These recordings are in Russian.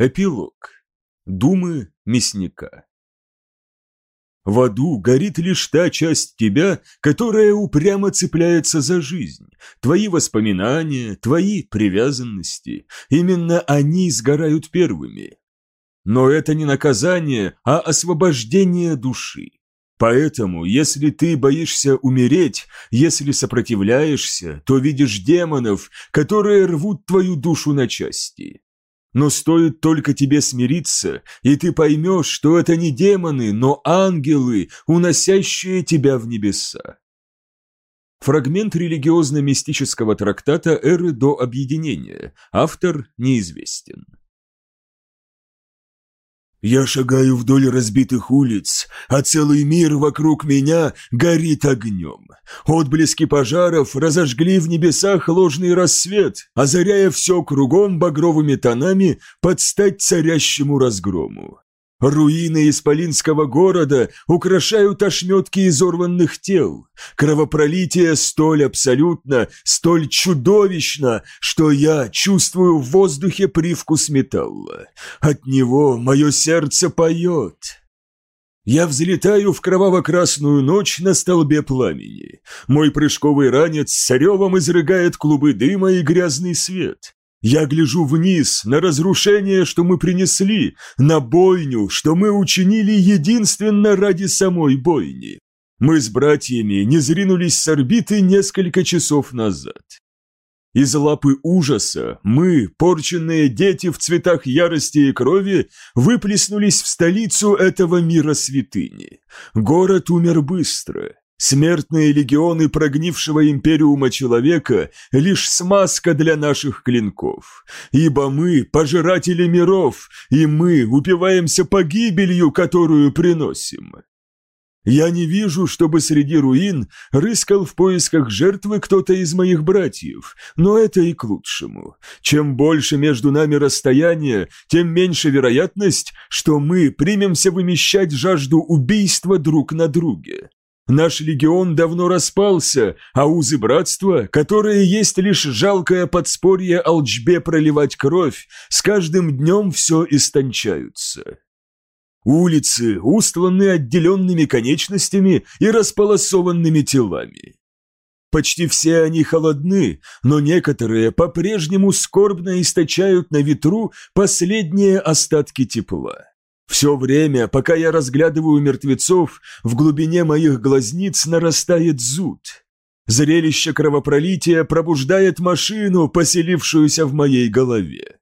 Эпилог. Думы мясника. В аду горит лишь та часть тебя, которая упрямо цепляется за жизнь. Твои воспоминания, твои привязанности. Именно они сгорают первыми. Но это не наказание, а освобождение души. Поэтому, если ты боишься умереть, если сопротивляешься, то видишь демонов, которые рвут твою душу на части. Но стоит только тебе смириться, и ты поймешь, что это не демоны, но ангелы, уносящие тебя в небеса. Фрагмент религиозно-мистического трактата эры до объединения. Автор неизвестен. Я шагаю вдоль разбитых улиц, а целый мир вокруг меня горит огнем. Отблески пожаров разожгли в небесах ложный рассвет, озаряя все кругом багровыми тонами под стать царящему разгрому. Руины исполинского города украшают ошметки изорванных тел. Кровопролитие столь абсолютно, столь чудовищно, что я чувствую в воздухе привкус металла. От него мое сердце поет. Я взлетаю в кроваво-красную ночь на столбе пламени. Мой прыжковый ранец с ревом изрыгает клубы дыма и грязный свет. Я гляжу вниз на разрушение, что мы принесли, на бойню, что мы учинили единственно ради самой бойни. Мы с братьями не зринулись с орбиты несколько часов назад. Из лапы ужаса мы, порченные дети в цветах ярости и крови, выплеснулись в столицу этого мира святыни. Город умер быстро. Смертные легионы прогнившего империума человека – лишь смазка для наших клинков. Ибо мы – пожиратели миров, и мы упиваемся погибелью, которую приносим. Я не вижу, чтобы среди руин рыскал в поисках жертвы кто-то из моих братьев, но это и к лучшему. Чем больше между нами расстояние, тем меньше вероятность, что мы примемся вымещать жажду убийства друг на друге. Наш легион давно распался, а узы братства, которые есть лишь жалкое подспорье Алчбе проливать кровь, с каждым днем все истончаются. Улицы устланы отделенными конечностями и располосованными телами. Почти все они холодны, но некоторые по-прежнему скорбно источают на ветру последние остатки тепла. Все время, пока я разглядываю мертвецов, в глубине моих глазниц нарастает зуд. Зрелище кровопролития пробуждает машину, поселившуюся в моей голове.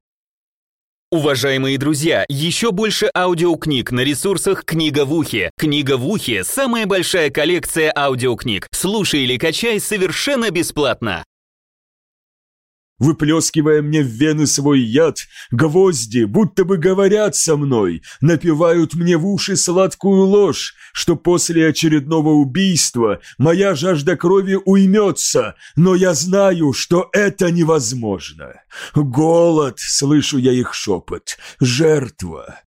Уважаемые друзья, еще больше аудиокниг на ресурсах «Книга в ухе». «Книга в ухе» — самая большая коллекция аудиокниг. Слушай или качай совершенно бесплатно выплескивая мне в вены свой яд, гвозди, будто бы говорят со мной, напевают мне в уши сладкую ложь, что после очередного убийства моя жажда крови уймется, но я знаю, что это невозможно. Голод, слышу я их шепот, жертва.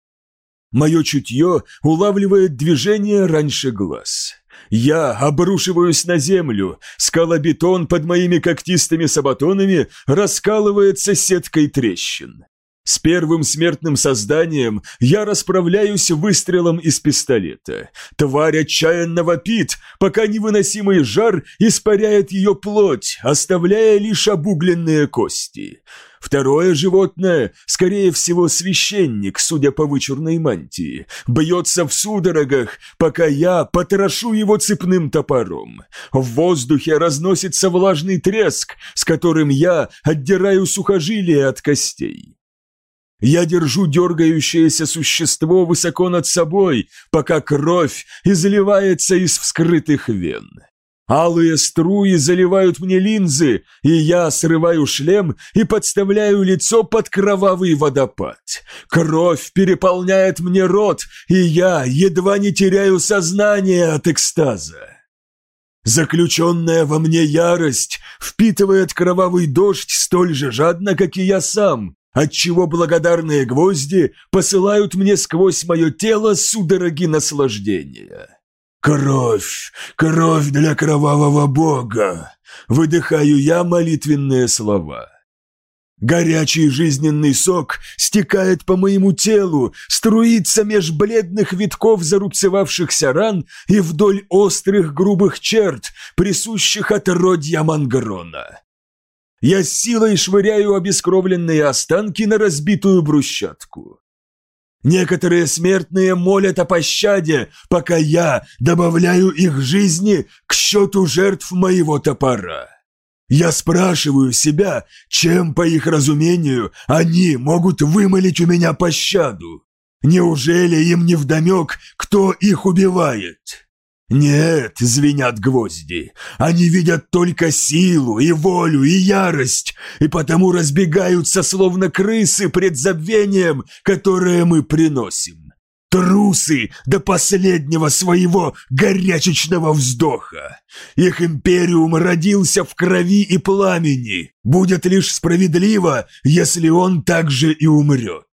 Мое чутье улавливает движение раньше глаз. Я обрушиваюсь на землю, скалобетон под моими когтистыми сабатонами раскалывается сеткой трещин. С первым смертным созданием я расправляюсь выстрелом из пистолета. Тварь отчаянно вопит, пока невыносимый жар испаряет ее плоть, оставляя лишь обугленные кости. Второе животное, скорее всего священник, судя по вычурной мантии, бьется в судорогах, пока я потрошу его цепным топором. В воздухе разносится влажный треск, с которым я отдираю сухожилия от костей. Я держу дергающееся существо высоко над собой, пока кровь изливается из вскрытых вен. Алые струи заливают мне линзы, и я срываю шлем и подставляю лицо под кровавый водопад. Кровь переполняет мне рот, и я едва не теряю сознание от экстаза. Заключенная во мне ярость впитывает кровавый дождь столь же жадно, как и я сам, отчего благодарные гвозди посылают мне сквозь мое тело судороги наслаждения. «Кровь! Кровь для кровавого бога!» Выдыхаю я молитвенные слова. Горячий жизненный сок стекает по моему телу, струится меж бледных витков зарубцевавшихся ран и вдоль острых грубых черт, присущих отродья Мангрона. Я силой швыряю обескровленные останки на разбитую брусчатку. Некоторые смертные молят о пощаде, пока я добавляю их жизни к счету жертв моего топора. Я спрашиваю себя, чем, по их разумению, они могут вымолить у меня пощаду. Неужели им не вдомек, кто их убивает? Нет, звенят гвозди. Они видят только силу и волю и ярость, и потому разбегаются, словно крысы, пред забвением, которое мы приносим. Трусы до последнего своего горячечного вздоха. Их империум родился в крови и пламени. Будет лишь справедливо, если он также и умрет.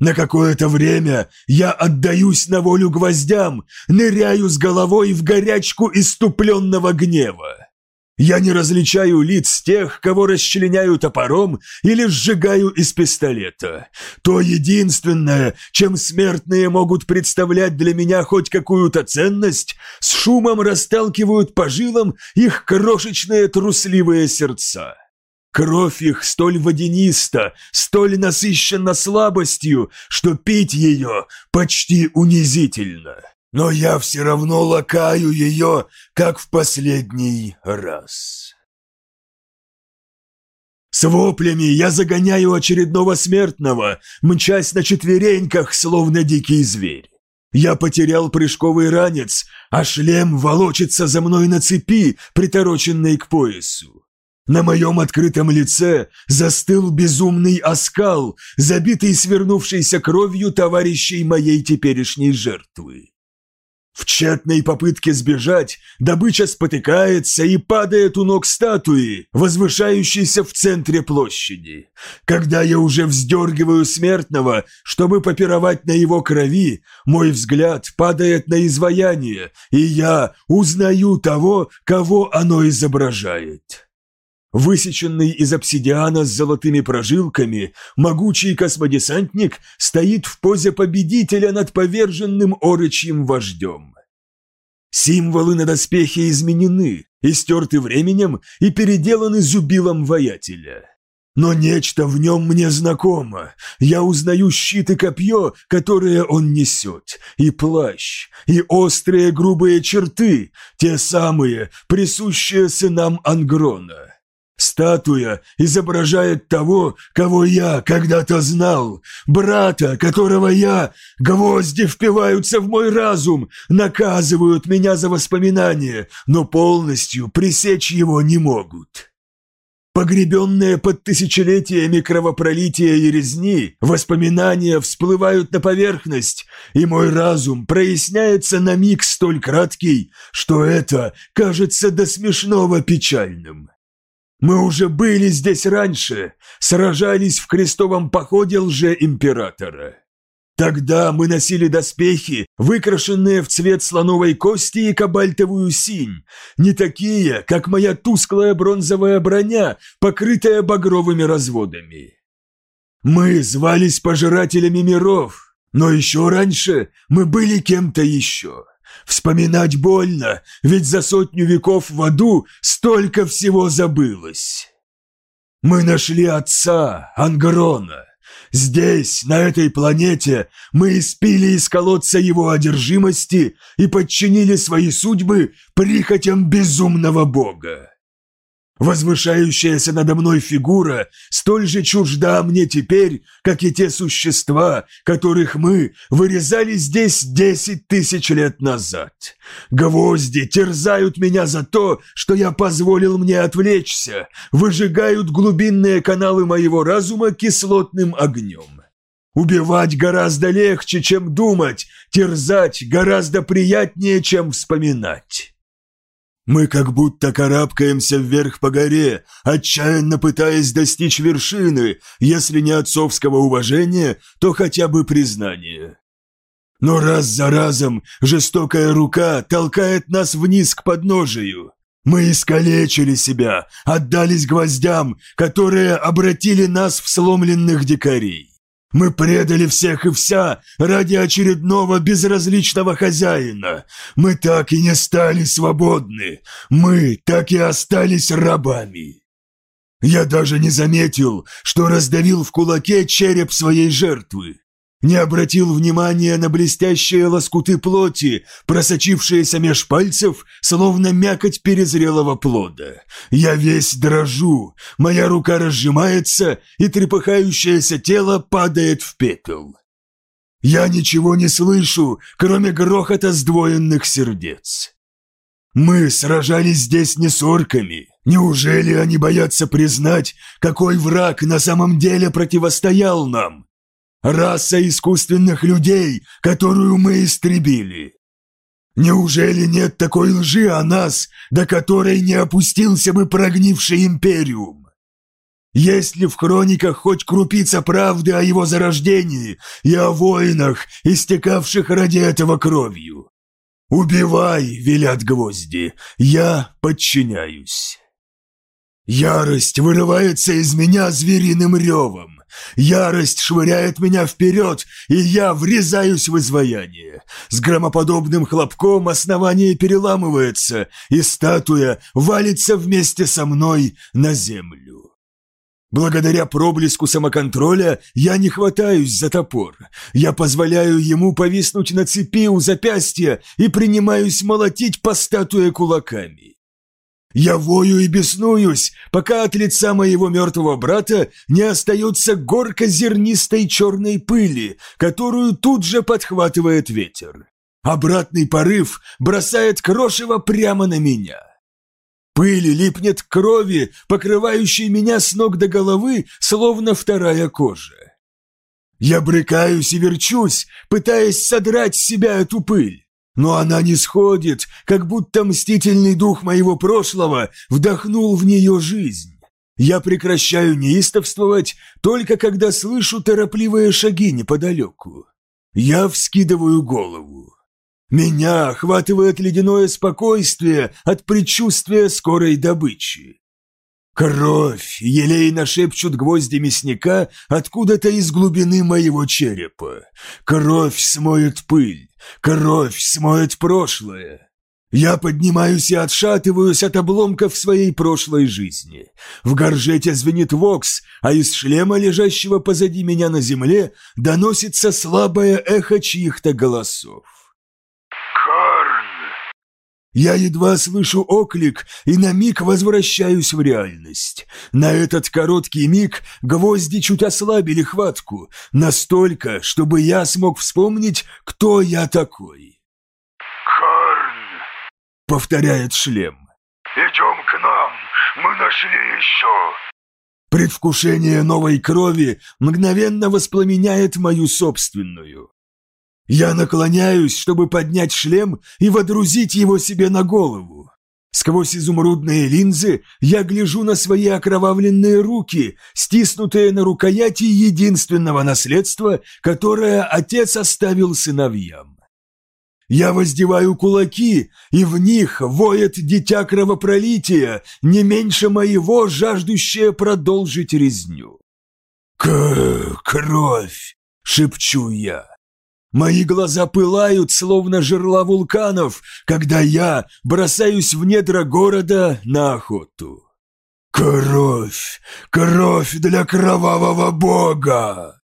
На какое-то время я отдаюсь на волю гвоздям, ныряю с головой в горячку иступленного гнева. Я не различаю лиц тех, кого расчленяю топором или сжигаю из пистолета. То единственное, чем смертные могут представлять для меня хоть какую-то ценность, с шумом расталкивают по жилам их крошечные трусливые сердца. Кровь их столь водяниста, столь насыщена слабостью, что пить ее почти унизительно. Но я все равно лакаю ее, как в последний раз. С воплями я загоняю очередного смертного, мчась на четвереньках, словно дикий зверь. Я потерял прыжковый ранец, а шлем волочится за мной на цепи, притороченной к поясу. На моем открытом лице застыл безумный оскал, забитый свернувшейся кровью товарищей моей теперешней жертвы. В тщетной попытке сбежать добыча спотыкается и падает у ног статуи, возвышающейся в центре площади. Когда я уже вздергиваю смертного, чтобы попировать на его крови, мой взгляд падает на изваяние, и я узнаю того, кого оно изображает. Высеченный из обсидиана с золотыми прожилками, могучий космодесантник стоит в позе победителя над поверженным орочьим вождем. Символы на доспехе изменены, истерты временем и переделаны зубилом воятеля. Но нечто в нем мне знакомо. Я узнаю щит и копье, которые он несет, и плащ, и острые грубые черты, те самые, присущие сынам Ангрона. Статуя изображает того, кого я когда-то знал, брата, которого я... Гвозди впиваются в мой разум, наказывают меня за воспоминания, но полностью пресечь его не могут. Погребенные под тысячелетиями кровопролития и резни, воспоминания всплывают на поверхность, и мой разум проясняется на миг столь краткий, что это кажется до смешного печальным. Мы уже были здесь раньше, сражались в крестовом походе лже-императора. Тогда мы носили доспехи, выкрашенные в цвет слоновой кости и кабальтовую синь, не такие, как моя тусклая бронзовая броня, покрытая багровыми разводами. Мы звались пожирателями миров, но еще раньше мы были кем-то еще. Вспоминать больно, ведь за сотню веков в аду столько всего забылось. Мы нашли отца, Ангрона. Здесь, на этой планете, мы испили из колодца его одержимости и подчинили свои судьбы прихотям безумного бога. Возвышающаяся надо мной фигура столь же чужда мне теперь, как и те существа, которых мы вырезали здесь десять тысяч лет назад. Гвозди терзают меня за то, что я позволил мне отвлечься, выжигают глубинные каналы моего разума кислотным огнем. Убивать гораздо легче, чем думать, терзать гораздо приятнее, чем вспоминать. Мы как будто карабкаемся вверх по горе, отчаянно пытаясь достичь вершины, если не отцовского уважения, то хотя бы признания. Но раз за разом жестокая рука толкает нас вниз к подножию. Мы искалечили себя, отдались гвоздям, которые обратили нас в сломленных дикарей. Мы предали всех и вся ради очередного безразличного хозяина. Мы так и не стали свободны. Мы так и остались рабами. Я даже не заметил, что раздавил в кулаке череп своей жертвы не обратил внимания на блестящие лоскуты плоти, просочившиеся меж пальцев, словно мякоть перезрелого плода. Я весь дрожу, моя рука разжимается, и трепыхающееся тело падает в пепел. Я ничего не слышу, кроме грохота сдвоенных сердец. Мы сражались здесь не с орками. Неужели они боятся признать, какой враг на самом деле противостоял нам? Раса искусственных людей, которую мы истребили. Неужели нет такой лжи о нас, до которой не опустился бы прогнивший империум? Есть ли в хрониках хоть крупица правды о его зарождении и о воинах, истекавших ради этого кровью? «Убивай!» — велят гвозди. «Я подчиняюсь». Ярость вырывается из меня звериным ревом. Ярость швыряет меня вперед, и я врезаюсь в изваяние. С громоподобным хлопком основание переламывается, и статуя валится вместе со мной на землю. Благодаря проблеску самоконтроля я не хватаюсь за топор. Я позволяю ему повиснуть на цепи у запястья и принимаюсь молотить по статуе кулаками. Я вою и беснуюсь, пока от лица моего мертвого брата не остается горка зернистой черной пыли, которую тут же подхватывает ветер. Обратный порыв бросает крошево прямо на меня. Пыль липнет к крови, покрывающей меня с ног до головы, словно вторая кожа. Я брыкаюсь и верчусь, пытаясь содрать с себя эту пыль. Но она не сходит, как будто мстительный дух моего прошлого вдохнул в нее жизнь. Я прекращаю неистовствовать, только когда слышу торопливые шаги неподалеку. Я вскидываю голову. Меня охватывает ледяное спокойствие от предчувствия скорой добычи. Кровь, елейно шепчут гвозди мясника откуда-то из глубины моего черепа. Кровь смоет пыль, кровь смоет прошлое. Я поднимаюсь и отшатываюсь от обломков своей прошлой жизни. В горжете звенит вокс, а из шлема, лежащего позади меня на земле, доносится слабое эхо чьих-то голосов. Я едва слышу оклик и на миг возвращаюсь в реальность. На этот короткий миг гвозди чуть ослабили хватку, настолько, чтобы я смог вспомнить, кто я такой. «Карн!» — повторяет шлем. «Идем к нам, мы нашли еще!» Предвкушение новой крови мгновенно воспламеняет мою собственную. Я наклоняюсь, чтобы поднять шлем и водрузить его себе на голову. Сквозь изумрудные линзы я гляжу на свои окровавленные руки, стиснутые на рукояти единственного наследства, которое отец оставил сыновьям. Я воздеваю кулаки, и в них воет дитя кровопролития, не меньше моего, жаждущее продолжить резню. «К... кровь!» — шепчу я. Мои глаза пылают, словно жерла вулканов, когда я бросаюсь в недра города на охоту. Кровь! Кровь для кровавого бога!